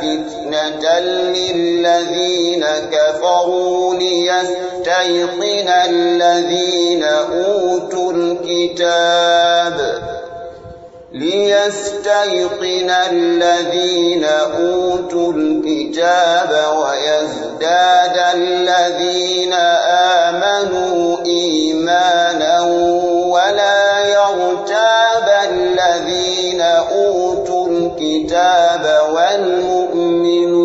فتنة للذين كفروا ليستيقن الذين أوتوا الكتاب ليستيقن الذين أوتوا الكتاب ويزداد الذين آمنوا إيمانا ولا يرتاب الذين أوتوا الكتاب والمؤمنون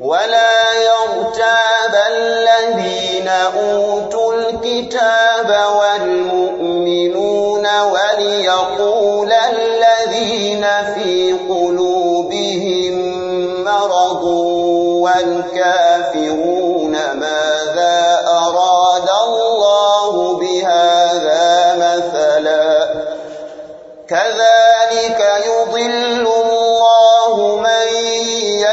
ولا يرتاب الذين أوتوا الكتاب والمؤمنون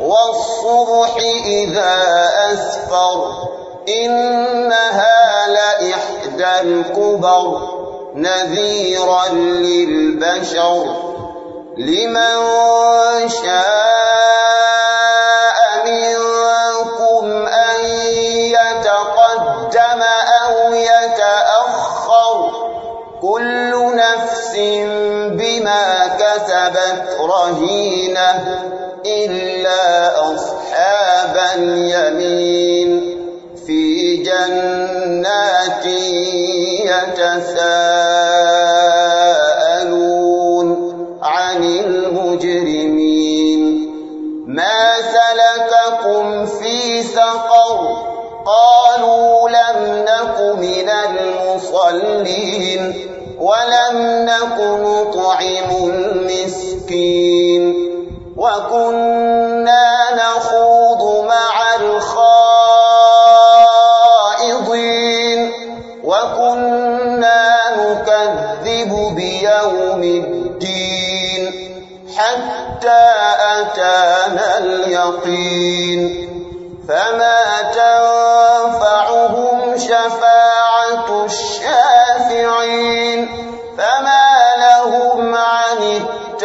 والصبح إذا أسفر إنها لإحدى الكبر نذيرا للبشر. لمن شاء منكم أن يتقدم أو يتأخر كل نفس كسبت رهينة إلا أصحاب اليمين في جنات يتساءلون عن المجرمين. ما سلككم في سقر؟ قالوا لم نك من المصلين. ولم نك نطعم المسكين وكنا نخوض مع الخائضين وكنا نكذب بيوم الدين حتى أتانا اليقين فما تنفعهم شفاعة